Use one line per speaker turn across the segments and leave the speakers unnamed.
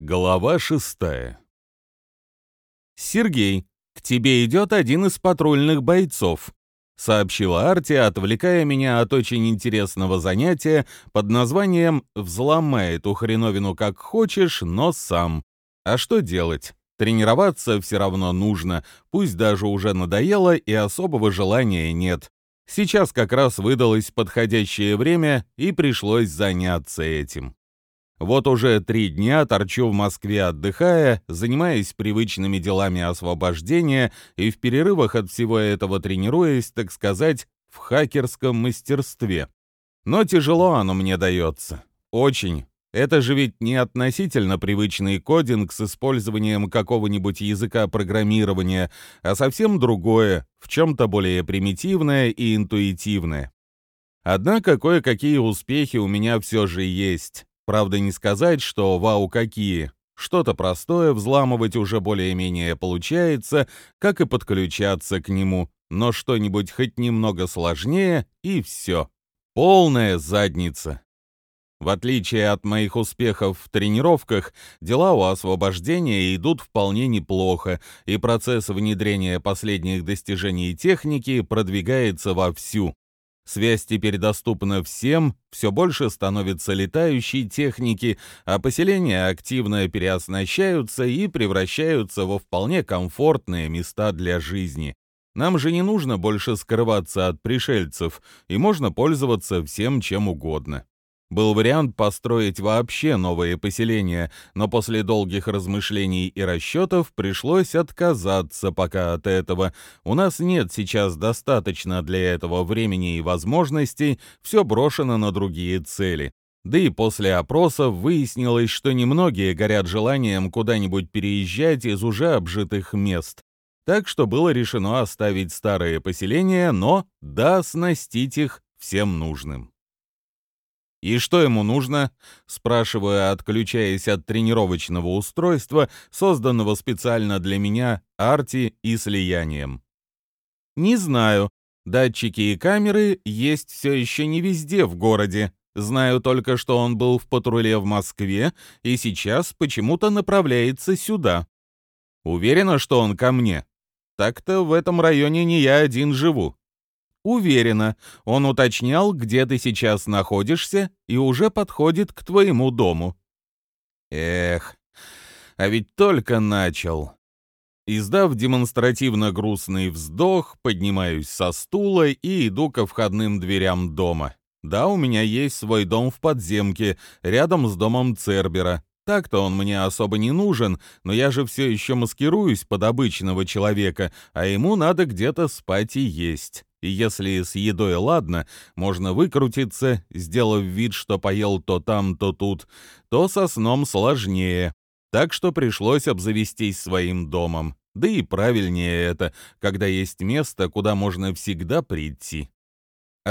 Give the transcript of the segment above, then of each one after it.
Глава шестая. «Сергей, к тебе идет один из патрульных бойцов», — сообщила Арти, отвлекая меня от очень интересного занятия под названием «Взломай эту хреновину как хочешь, но сам». А что делать? Тренироваться все равно нужно, пусть даже уже надоело и особого желания нет. Сейчас как раз выдалось подходящее время, и пришлось заняться этим. Вот уже три дня торчу в Москве отдыхая, занимаясь привычными делами освобождения и в перерывах от всего этого тренируясь, так сказать, в хакерском мастерстве. Но тяжело оно мне дается. Очень. Это же ведь не относительно привычный кодинг с использованием какого-нибудь языка программирования, а совсем другое, в чем-то более примитивное и интуитивное. Однако кое-какие успехи у меня все же есть. Правда, не сказать, что вау какие. Что-то простое взламывать уже более-менее получается, как и подключаться к нему, но что-нибудь хоть немного сложнее, и все. Полная задница. В отличие от моих успехов в тренировках, дела у освобождения идут вполне неплохо, и процесс внедрения последних достижений техники продвигается вовсю. Связь теперь доступна всем, все больше становится летающей техники, а поселения активно переоснащаются и превращаются во вполне комфортные места для жизни. Нам же не нужно больше скрываться от пришельцев, и можно пользоваться всем чем угодно. Был вариант построить вообще новые поселения, но после долгих размышлений и расчетов пришлось отказаться пока от этого. У нас нет сейчас достаточно для этого времени и возможностей, все брошено на другие цели. Да и после опросов выяснилось, что немногие горят желанием куда-нибудь переезжать из уже обжитых мест. Так что было решено оставить старые поселения, но да, оснастить их всем нужным. «И что ему нужно?» — спрашиваю, отключаясь от тренировочного устройства, созданного специально для меня арти и слиянием. «Не знаю. Датчики и камеры есть все еще не везде в городе. Знаю только, что он был в патруле в Москве и сейчас почему-то направляется сюда. Уверена, что он ко мне. Так-то в этом районе не я один живу. Уверена, он уточнял, где ты сейчас находишься, и уже подходит к твоему дому. Эх, а ведь только начал. Издав демонстративно грустный вздох, поднимаюсь со стула и иду ко входным дверям дома. Да, у меня есть свой дом в подземке, рядом с домом Цербера. Так-то он мне особо не нужен, но я же все еще маскируюсь под обычного человека, а ему надо где-то спать и есть. И если с едой ладно, можно выкрутиться, сделав вид, что поел то там, то тут, то со сном сложнее. Так что пришлось обзавестись своим домом. Да и правильнее это, когда есть место, куда можно всегда прийти.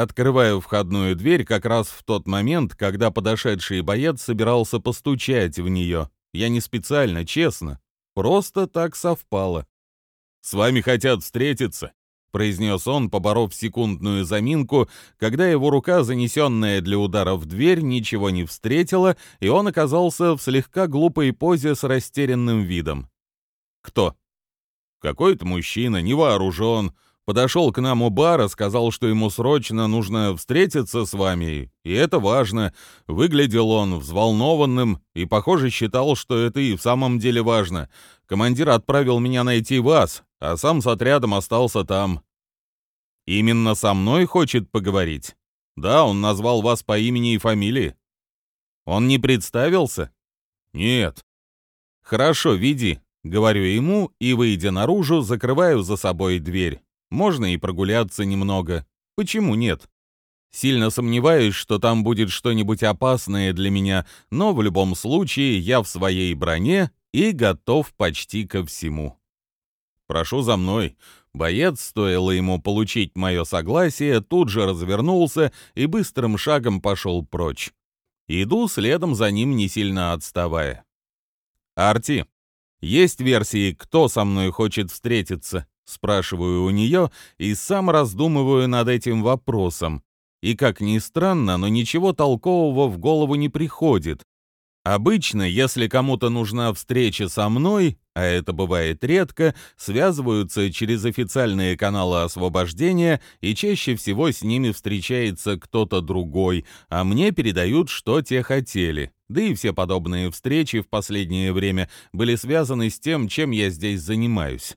Открываю входную дверь как раз в тот момент, когда подошедший боец собирался постучать в нее. Я не специально, честно. Просто так совпало. «С вами хотят встретиться», — произнес он, поборов секундную заминку, когда его рука, занесенная для удара в дверь, ничего не встретила, и он оказался в слегка глупой позе с растерянным видом. «Кто?» «Какой-то мужчина, не вооружен, подошел к нам у бара, сказал, что ему срочно нужно встретиться с вами, и это важно. Выглядел он взволнованным и, похоже, считал, что это и в самом деле важно. Командир отправил меня найти вас, а сам с отрядом остался там. Именно со мной хочет поговорить? Да, он назвал вас по имени и фамилии. Он не представился? Нет. Хорошо, веди, говорю ему и, выйдя наружу, закрываю за собой дверь. Можно и прогуляться немного. Почему нет? Сильно сомневаюсь, что там будет что-нибудь опасное для меня, но в любом случае я в своей броне и готов почти ко всему. «Прошу за мной». Боец, стоило ему получить мое согласие, тут же развернулся и быстрым шагом пошел прочь. Иду следом за ним, не сильно отставая. «Арти, есть версии, кто со мной хочет встретиться?» Спрашиваю у нее и сам раздумываю над этим вопросом. И, как ни странно, но ничего толкового в голову не приходит. Обычно, если кому-то нужна встреча со мной, а это бывает редко, связываются через официальные каналы освобождения, и чаще всего с ними встречается кто-то другой, а мне передают, что те хотели. Да и все подобные встречи в последнее время были связаны с тем, чем я здесь занимаюсь.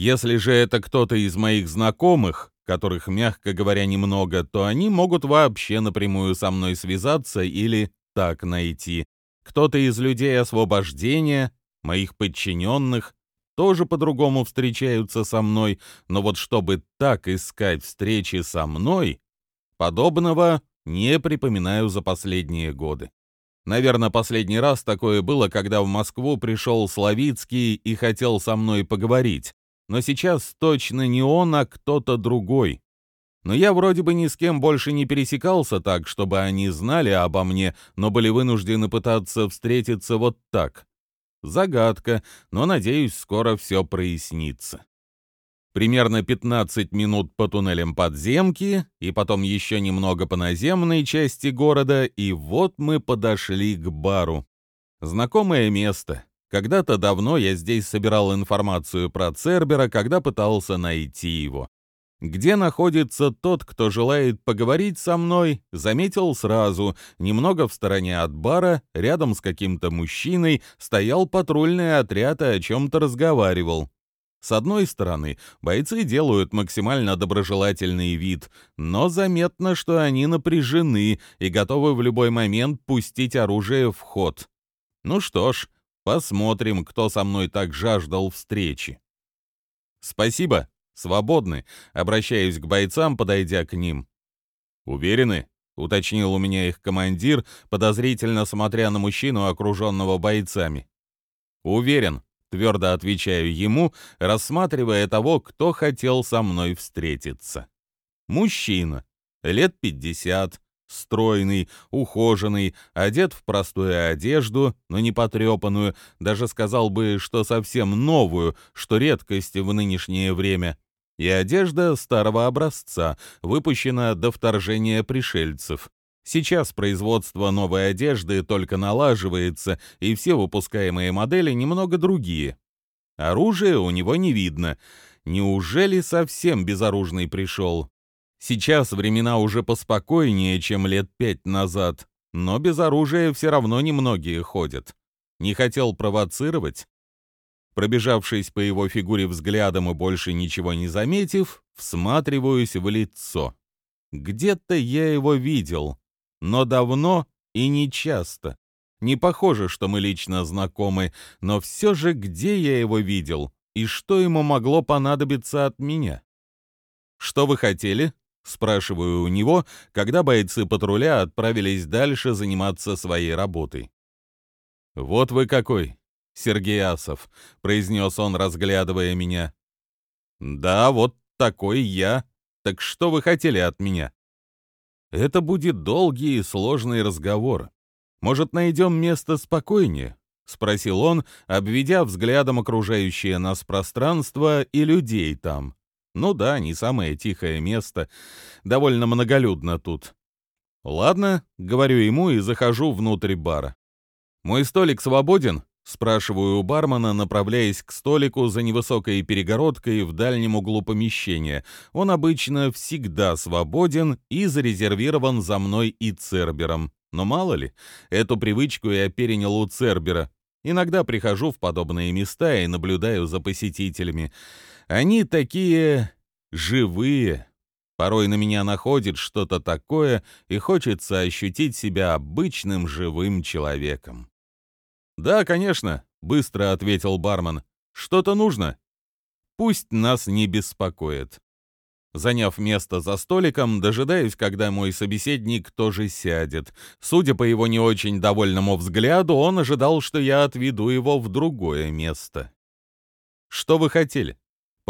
Если же это кто-то из моих знакомых, которых, мягко говоря, немного, то они могут вообще напрямую со мной связаться или так найти. Кто-то из людей освобождения, моих подчиненных, тоже по-другому встречаются со мной, но вот чтобы так искать встречи со мной, подобного не припоминаю за последние годы. Наверное, последний раз такое было, когда в Москву пришел Славицкий и хотел со мной поговорить. Но сейчас точно не он, а кто-то другой. Но я вроде бы ни с кем больше не пересекался так, чтобы они знали обо мне, но были вынуждены пытаться встретиться вот так. Загадка, но, надеюсь, скоро все прояснится. Примерно 15 минут по туннелям подземки, и потом еще немного по наземной части города, и вот мы подошли к бару. Знакомое место. Когда-то давно я здесь собирал информацию про Цербера, когда пытался найти его. Где находится тот, кто желает поговорить со мной, заметил сразу. Немного в стороне от бара, рядом с каким-то мужчиной, стоял патрульный отряд и о чем-то разговаривал. С одной стороны, бойцы делают максимально доброжелательный вид, но заметно, что они напряжены и готовы в любой момент пустить оружие в ход. Ну что ж, посмотрим, кто со мной так жаждал встречи. «Спасибо», «Свободны», — обращаюсь к бойцам, подойдя к ним. «Уверены?» — уточнил у меня их командир, подозрительно смотря на мужчину, окруженного бойцами. «Уверен», — твердо отвечаю ему, рассматривая того, кто хотел со мной встретиться. Мужчина, лет пятьдесят, стройный, ухоженный, одет в простую одежду, но не потрепанную, даже сказал бы, что совсем новую, что редкость в нынешнее время, и одежда старого образца, выпущена до вторжения пришельцев. Сейчас производство новой одежды только налаживается, и все выпускаемые модели немного другие. Оружия у него не видно. Неужели совсем безоружный пришел? Сейчас времена уже поспокойнее, чем лет пять назад, но без оружия все равно немногие ходят. Не хотел провоцировать? Пробежавшись по его фигуре взглядом и больше ничего не заметив, всматриваюсь в лицо. Где-то я его видел, но давно и не часто. Не похоже, что мы лично знакомы, но все же где я его видел и что ему могло понадобиться от меня? «Что вы хотели?» — спрашиваю у него, когда бойцы патруля отправились дальше заниматься своей работой. «Вот вы какой, Сергей Асов», — произнес он, разглядывая меня. «Да, вот такой я. Так что вы хотели от меня?» «Это будет долгий и сложный разговор. Может, найдем место спокойнее?» — спросил он, обведя взглядом окружающее нас пространство и людей там. Ну да, не самое тихое место, довольно многолюдно тут. Ладно, говорю ему и захожу внутрь бара. Мой столик свободен? Спрашиваю у бармена, направляясь к столику за невысокой перегородкой в дальнем углу помещения. Он обычно всегда свободен и зарезервирован за мной и Цербером. Но мало ли, эту привычку я перенял у Цербера. Иногда прихожу в подобные места и наблюдаю за посетителями. Они такие живые. Порой на меня находит что-то такое, и хочется ощутить себя обычным живым человеком. «Да, конечно», — быстро ответил бармен. «Что-то нужно?» «Пусть нас не беспокоит». Заняв место за столиком, дожидаюсь, когда мой собеседник тоже сядет. Судя по его не очень довольному взгляду, он ожидал, что я отведу его в другое место. «Что вы хотели?»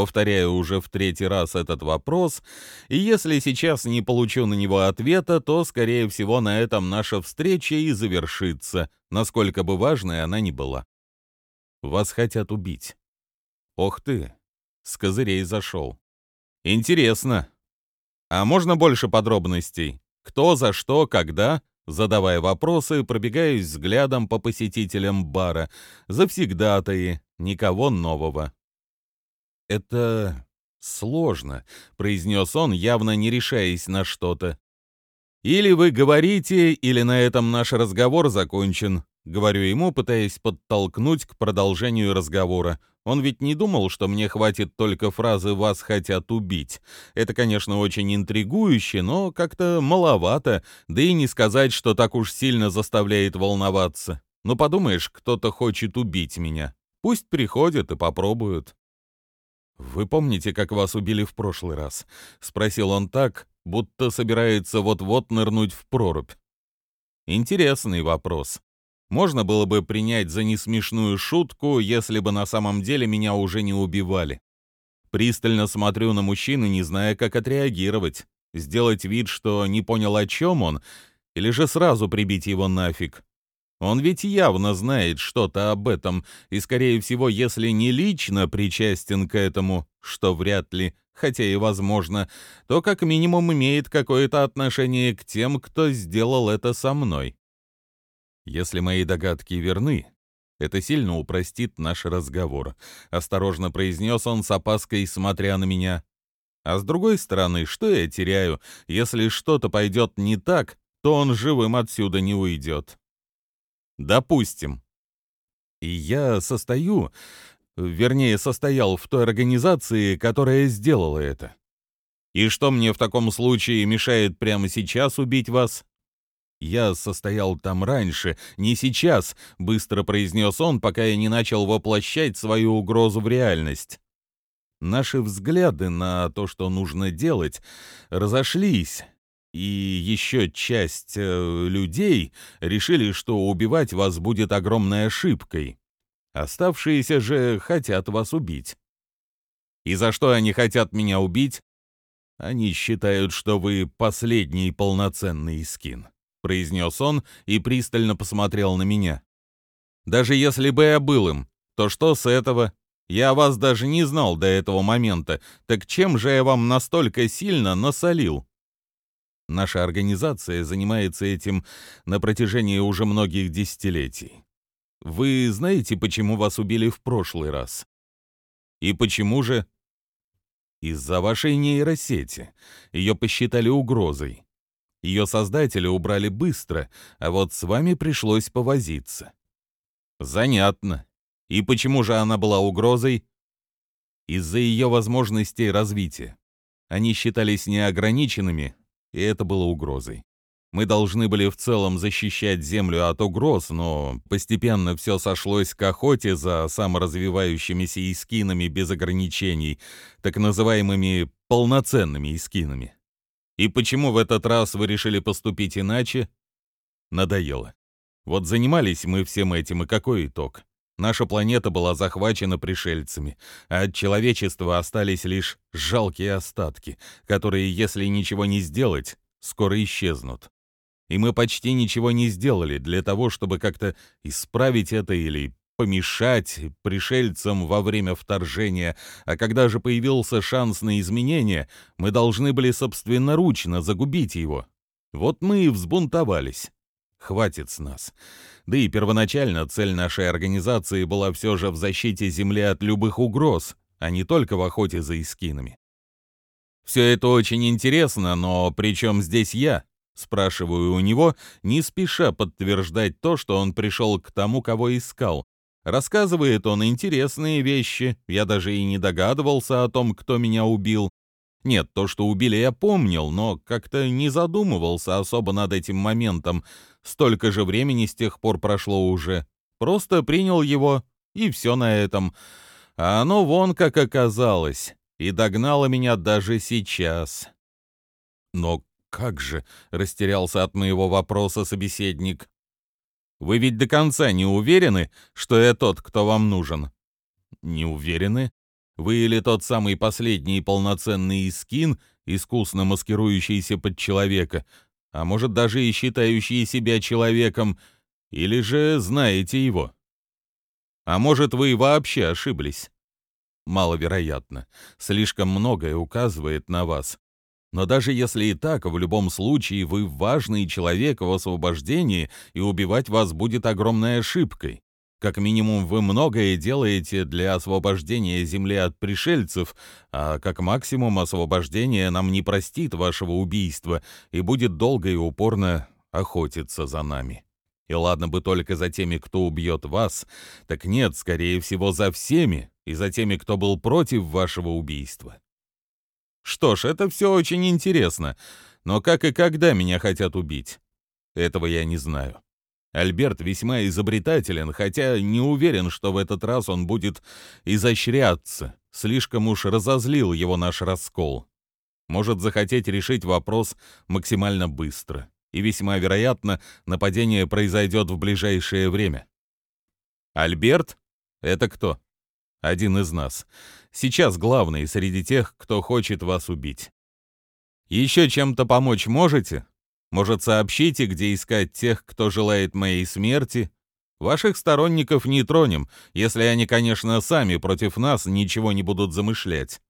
Повторяю уже в третий раз этот вопрос, и если сейчас не получу на него ответа, то, скорее всего, на этом наша встреча и завершится, насколько бы важной она ни была. Вас хотят убить. Ох ты, с козырей зашел. Интересно. А можно больше подробностей? Кто, за что, когда? Задавая вопросы, пробегаюсь взглядом по посетителям бара. Завсегдатаи, никого нового. «Это сложно», — произнес он, явно не решаясь на что-то. «Или вы говорите, или на этом наш разговор закончен», — говорю ему, пытаясь подтолкнуть к продолжению разговора. Он ведь не думал, что мне хватит только фразы «вас хотят убить». Это, конечно, очень интригующе, но как-то маловато, да и не сказать, что так уж сильно заставляет волноваться. Ну, подумаешь, кто-то хочет убить меня. Пусть приходят и попробуют. «Вы помните, как вас убили в прошлый раз?» — спросил он так, будто собирается вот-вот нырнуть в прорубь. Интересный вопрос. Можно было бы принять за несмешную шутку, если бы на самом деле меня уже не убивали. Пристально смотрю на мужчину, не зная, как отреагировать. Сделать вид, что не понял, о чем он, или же сразу прибить его нафиг. Он ведь явно знает что-то об этом, и, скорее всего, если не лично причастен к этому, что вряд ли, хотя и возможно, то как минимум имеет какое-то отношение к тем, кто сделал это со мной. Если мои догадки верны, это сильно упростит наш разговор, осторожно произнес он с опаской, смотря на меня. А с другой стороны, что я теряю? Если что-то пойдет не так, то он живым отсюда не уйдет. Допустим. И я состою, вернее, состоял в той организации, которая сделала это. И что мне в таком случае мешает прямо сейчас убить вас? Я состоял там раньше, не сейчас, быстро произнес он, пока я не начал воплощать свою угрозу в реальность. Наши взгляды на то, что нужно делать, разошлись, и еще часть э, людей решили, что убивать вас будет огромной ошибкой. Оставшиеся же хотят вас убить. И за что они хотят меня убить? Они считают, что вы последний полноценный скин, произнес он и пристально посмотрел на меня. Даже если бы я был им, то что с этого? Я вас даже не знал до этого момента, так чем же я вам настолько сильно насолил? Наша организация занимается этим на протяжении уже многих десятилетий. Вы знаете, почему вас убили в прошлый раз? И почему же? Из-за вашей нейросети. Ее посчитали угрозой. Ее создатели убрали быстро, а вот с вами пришлось повозиться. Занятно. И почему же она была угрозой? Из-за ее возможностей развития. Они считались неограниченными, и это было угрозой. Мы должны были в целом защищать Землю от угроз, но постепенно все сошлось к охоте за саморазвивающимися искинами без ограничений, так называемыми полноценными искинами. И почему в этот раз вы решили поступить иначе? Надоело. Вот занимались мы всем этим, и какой итог? Наша планета была захвачена пришельцами, а от человечества остались лишь жалкие остатки, которые, если ничего не сделать, скоро исчезнут. И мы почти ничего не сделали для того, чтобы как-то исправить это или помешать пришельцам во время вторжения, а когда же появился шанс на изменение, мы должны были собственноручно загубить его. Вот мы и взбунтовались. Хватит с нас. Да и первоначально цель нашей организации была все же в защите Земли от любых угроз, а не только в охоте за искинами. Все это очень интересно, но при чем здесь я? Спрашиваю у него, не спеша подтверждать то, что он пришел к тому, кого искал. Рассказывает он интересные вещи, я даже и не догадывался о том, кто меня убил. Нет, то, что убили, я помнил, но как-то не задумывался особо над этим моментом. Столько же времени с тех пор прошло уже. Просто принял его, и все на этом. А оно вон как оказалось, и догнало меня даже сейчас. Но как же, растерялся от моего вопроса собеседник. Вы ведь до конца не уверены, что я тот, кто вам нужен? Не уверены? Вы или тот самый последний полноценный скин, искусно маскирующийся под человека, а может даже и считающий себя человеком, или же знаете его? А может, вы вообще ошиблись? Маловероятно. Слишком многое указывает на вас. Но даже если и так, в любом случае вы важный человек в освобождении, и убивать вас будет огромной ошибкой. Как минимум, вы многое делаете для освобождения Земли от пришельцев, а как максимум освобождение нам не простит вашего убийства и будет долго и упорно охотиться за нами. И ладно бы только за теми, кто убьет вас, так нет, скорее всего, за всеми и за теми, кто был против вашего убийства. Что ж, это все очень интересно, но как и когда меня хотят убить? Этого я не знаю. Альберт весьма изобретателен, хотя не уверен, что в этот раз он будет изощряться. Слишком уж разозлил его наш раскол. Может захотеть решить вопрос максимально быстро. И весьма вероятно, нападение произойдет в ближайшее время. Альберт? Это кто? Один из нас. Сейчас главный среди тех, кто хочет вас убить. Еще чем-то помочь можете? Может, сообщите, где искать тех, кто желает моей смерти? Ваших сторонников не тронем, если они, конечно, сами против нас ничего не будут замышлять.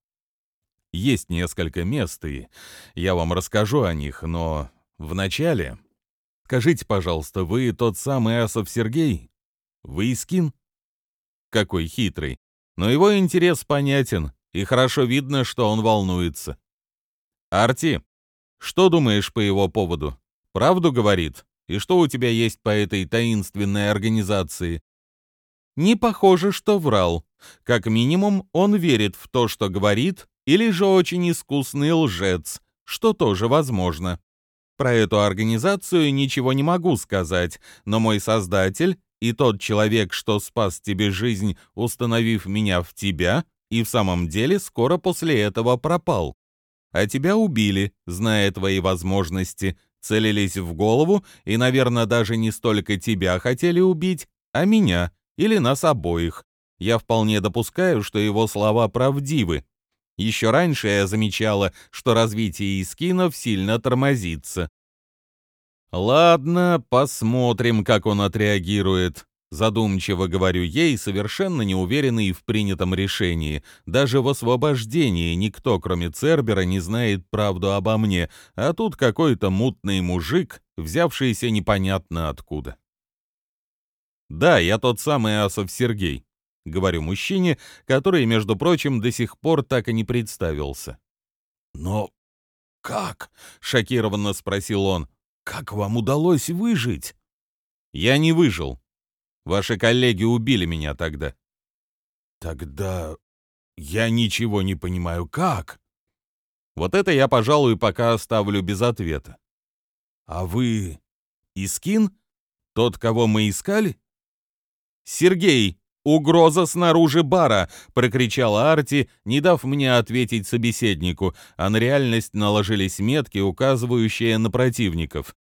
Есть несколько мест, и я вам расскажу о них, но вначале... Скажите, пожалуйста, вы тот самый Асов Сергей? Вы Искин? Какой хитрый. Но его интерес понятен, и хорошо видно, что он волнуется. Арти, что думаешь по его поводу? Правду говорит? И что у тебя есть по этой таинственной организации? Не похоже, что врал. Как минимум, он верит в то, что говорит, или же очень искусный лжец, что тоже возможно. Про эту организацию ничего не могу сказать, но мой создатель и тот человек, что спас тебе жизнь, установив меня в тебя, и в самом деле скоро после этого пропал а тебя убили, зная твои возможности, целились в голову и, наверное, даже не столько тебя хотели убить, а меня или нас обоих. Я вполне допускаю, что его слова правдивы. Еще раньше я замечала, что развитие искинов сильно тормозится. Ладно, посмотрим, как он отреагирует. Задумчиво говорю ей, совершенно неуверенный в принятом решении. Даже в освобождении никто, кроме Цербера, не знает правду обо мне, а тут какой-то мутный мужик, взявшийся непонятно откуда. «Да, я тот самый Асов Сергей», — говорю мужчине, который, между прочим, до сих пор так и не представился.
«Но как?» — шокированно спросил он. «Как вам удалось выжить?»
«Я не выжил», Ваши коллеги убили меня тогда».
«Тогда я ничего не понимаю, как?»
«Вот это я, пожалуй, пока оставлю без ответа».
«А вы Искин? Тот, кого мы искали?»
«Сергей, угроза снаружи бара!» — прокричала Арти, не дав мне ответить собеседнику, а на реальность наложились метки, указывающие на противников.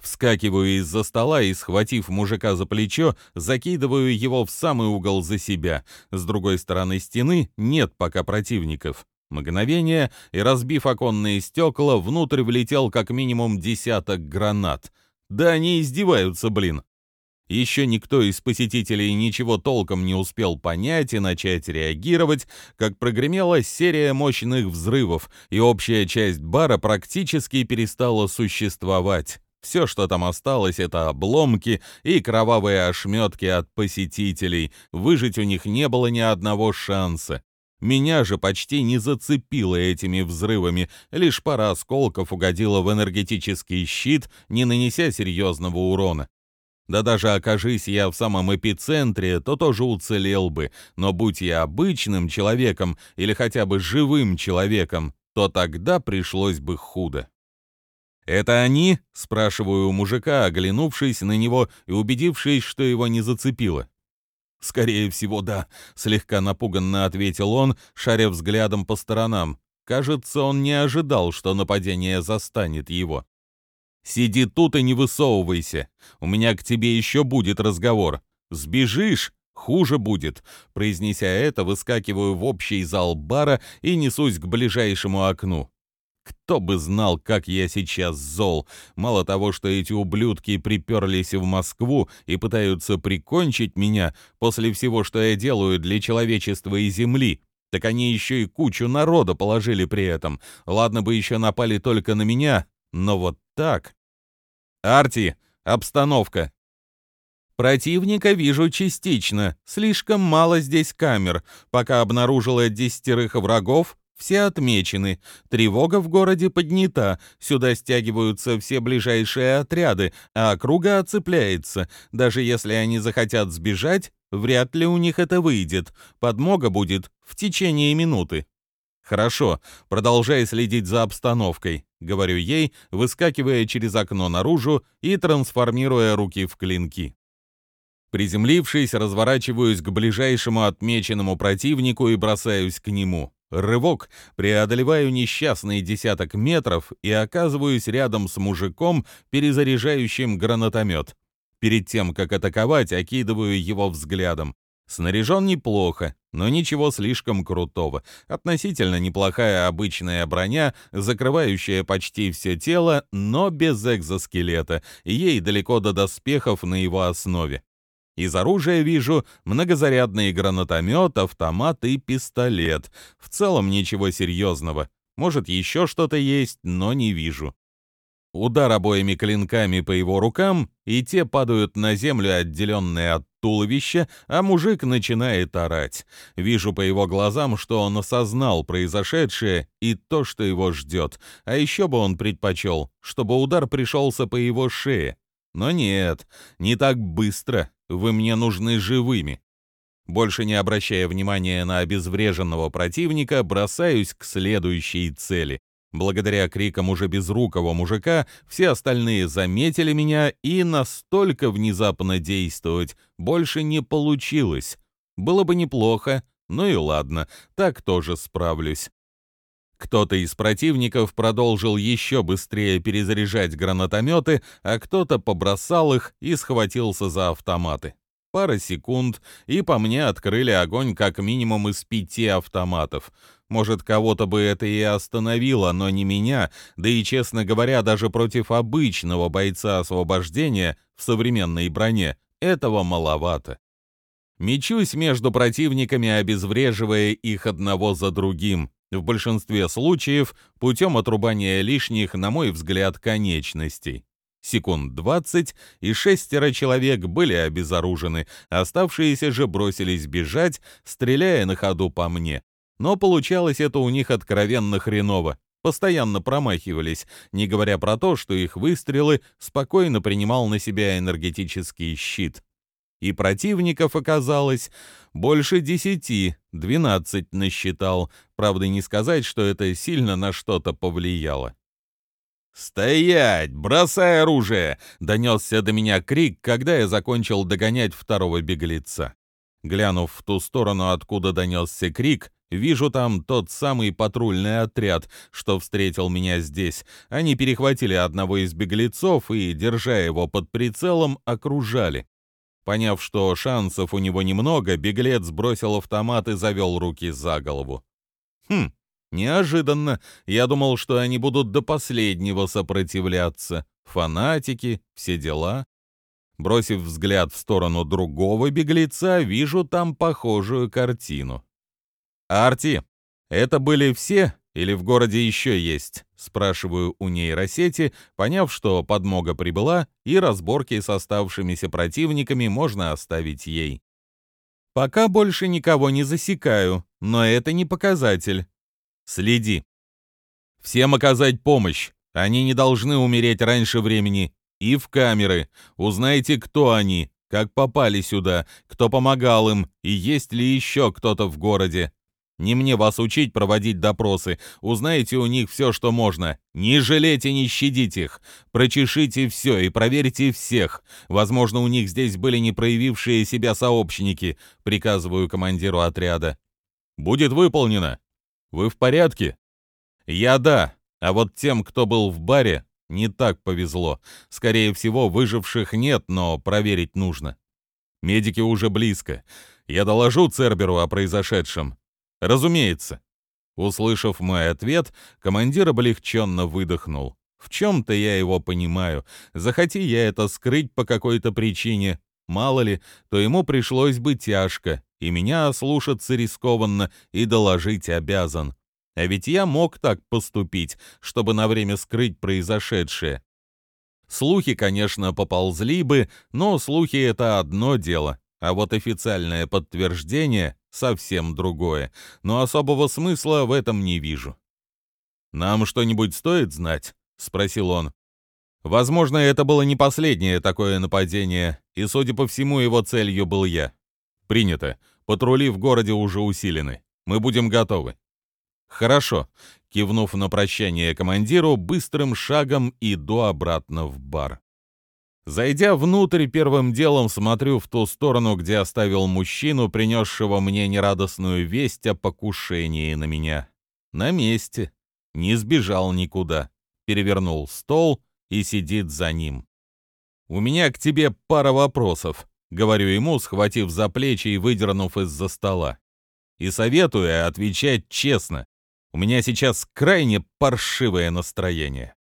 Вскакиваю из-за стола и, схватив мужика за плечо, закидываю его в самый угол за себя. С другой стороны стены нет пока противников. Мгновение, и, разбив оконные стекла, внутрь влетел как минимум десяток гранат. Да они издеваются, блин. Еще никто из посетителей ничего толком не успел понять и начать реагировать, как прогремела серия мощных взрывов, и общая часть бара практически перестала существовать. Все, что там осталось, это обломки и кровавые ошметки от посетителей. Выжить у них не было ни одного шанса. Меня же почти не зацепило этими взрывами, лишь пара осколков угодила в энергетический щит, не нанеся серьезного урона. Да даже окажись я в самом эпицентре, то тоже уцелел бы, но будь я обычным человеком или хотя бы живым человеком, то тогда пришлось бы худо. «Это они?» — спрашиваю у мужика, оглянувшись на него и убедившись, что его не зацепило.
«Скорее всего, да», — слегка напуганно ответил он, шаря взглядом по сторонам. Кажется, он не ожидал, что нападение застанет его.
«Сиди тут и не высовывайся. У меня к тебе еще будет разговор. Сбежишь, хуже будет». Произнеся это, выскакиваю в общий зал бара и несусь к ближайшему окну. Кто бы знал, как я сейчас зол. Мало того, что эти ублюдки приперлись в Москву и пытаются прикончить меня после всего, что я делаю для человечества и Земли, Так они еще и кучу народа положили при этом. Ладно бы еще напали только на меня, но вот так. Арти, обстановка. Противника вижу частично, слишком мало здесь камер. Пока обнаружила десятерых врагов, все отмечены. Тревога в городе поднята. Сюда стягиваются все ближайшие отряды, а округа оцепляется. Даже если они захотят сбежать, вряд ли у них это выйдет. Подмога будет в течение минуты. «Хорошо, продолжай следить за обстановкой», — говорю ей, выскакивая через окно наружу и трансформируя руки в клинки. Приземлившись, разворачиваюсь к ближайшему отмеченному противнику и бросаюсь к нему. Рывок, преодолеваю несчастный десяток метров и оказываюсь рядом с мужиком, перезаряжающим гранатомет. Перед тем, как атаковать, окидываю его взглядом. Снаряжен неплохо, но ничего слишком крутого. Относительно неплохая обычная броня, закрывающая почти все тело, но без экзоскелета, ей далеко до доспехов на его основе. Из оружия вижу многозарядный гранатомет, автомат и пистолет. В целом ничего серьезного. Может, еще что-то есть, но не вижу. Удар обоими клинками по его рукам, и те падают на землю, отделенные от туловища, а мужик начинает орать. Вижу по его глазам, что он осознал произошедшее и то, что его ждет. А еще бы он предпочел, чтобы удар пришелся по его шее. Но нет, не так быстро. Вы мне нужны живыми. Больше не обращая внимания на обезвреженного противника, бросаюсь к следующей цели. Благодаря крикам уже безрукого мужика, все остальные заметили меня, и настолько внезапно действовать больше не получилось. Было бы неплохо, ну и ладно, так тоже справлюсь. Кто-то из противников продолжил еще быстрее перезаряжать гранатометы, а кто-то побросал их и схватился за автоматы. Пара секунд, и по мне открыли огонь как минимум из пяти автоматов. Может, кого-то бы это и остановило, но не меня, да и, честно говоря, даже против обычного бойца освобождения в современной броне этого маловато. Мечусь между противниками, обезвреживая их одного за другим в большинстве случаев путем отрубания лишних, на мой взгляд, конечностей. Секунд двадцать, и шестеро человек были обезоружены, оставшиеся же бросились бежать, стреляя на ходу по мне. Но получалось это у них откровенно хреново. Постоянно промахивались, не говоря про то, что их выстрелы спокойно принимал на себя энергетический щит и противников оказалось больше десяти, двенадцать насчитал. Правда, не сказать, что это сильно на что-то повлияло. «Стоять! Бросай оружие!» — донесся до меня крик, когда я закончил догонять второго беглеца. Глянув в ту сторону, откуда донесся крик, вижу там тот самый патрульный отряд, что встретил меня здесь. Они перехватили одного из беглецов и, держа его под прицелом, окружали. Поняв, что шансов у него немного, беглец бросил автомат и завел руки за голову. Хм, неожиданно. Я думал, что они будут до последнего сопротивляться. Фанатики, все дела. Бросив взгляд в сторону другого беглеца, вижу там похожую картину. «Арти, это были все или в городе еще есть?» — спрашиваю у нейросети, поняв, что подмога прибыла, и разборки с оставшимися противниками можно оставить ей. «Пока больше никого не засекаю, но это не показатель. Следи. Всем оказать помощь. Они не должны умереть раньше времени. И в камеры. Узнайте, кто они, как попали сюда, кто помогал им, и есть ли еще кто-то в городе. Не мне вас учить проводить допросы. Узнаете у них все, что можно. Не жалейте, не щадите их. Прочешите все и проверьте всех. Возможно, у них здесь были не проявившие себя сообщники. Приказываю командиру отряда. Будет выполнено. Вы в порядке? Я да. А вот тем, кто был в баре, не так повезло. Скорее всего, выживших нет, но проверить нужно. Медики уже близко. Я доложу Церберу о произошедшем. «Разумеется». Услышав мой ответ, командир облегченно выдохнул. В чем-то я его понимаю. Захоти я это скрыть по какой-то причине, мало ли, то ему пришлось бы тяжко. и меня слушаться рискованно и доложить обязан. А ведь я мог так поступить, чтобы на время скрыть произошедшее. Слухи, конечно, поползли бы, но слухи — это одно дело, а вот официальное подтверждение — совсем другое, но особого смысла в этом не вижу. «Нам что-нибудь стоит знать?» — спросил он. Возможно, это было не последнее такое нападение, и, судя по всему, его целью был я. Принято. Патрули в городе уже усилены. Мы будем готовы. Хорошо. Кивнув на прощание командиру, быстрым шагом иду обратно в бар. Зайдя внутрь, первым делом смотрю в ту сторону, где оставил мужчину, принесшего мне нерадостную весть о покушении на меня. На месте. Не сбежал никуда. Перевернул стол и сидит за ним. «У меня к тебе пара вопросов», — говорю ему, схватив за плечи и выдернув из-за стола. «И советую отвечать честно. У меня сейчас крайне паршивое настроение».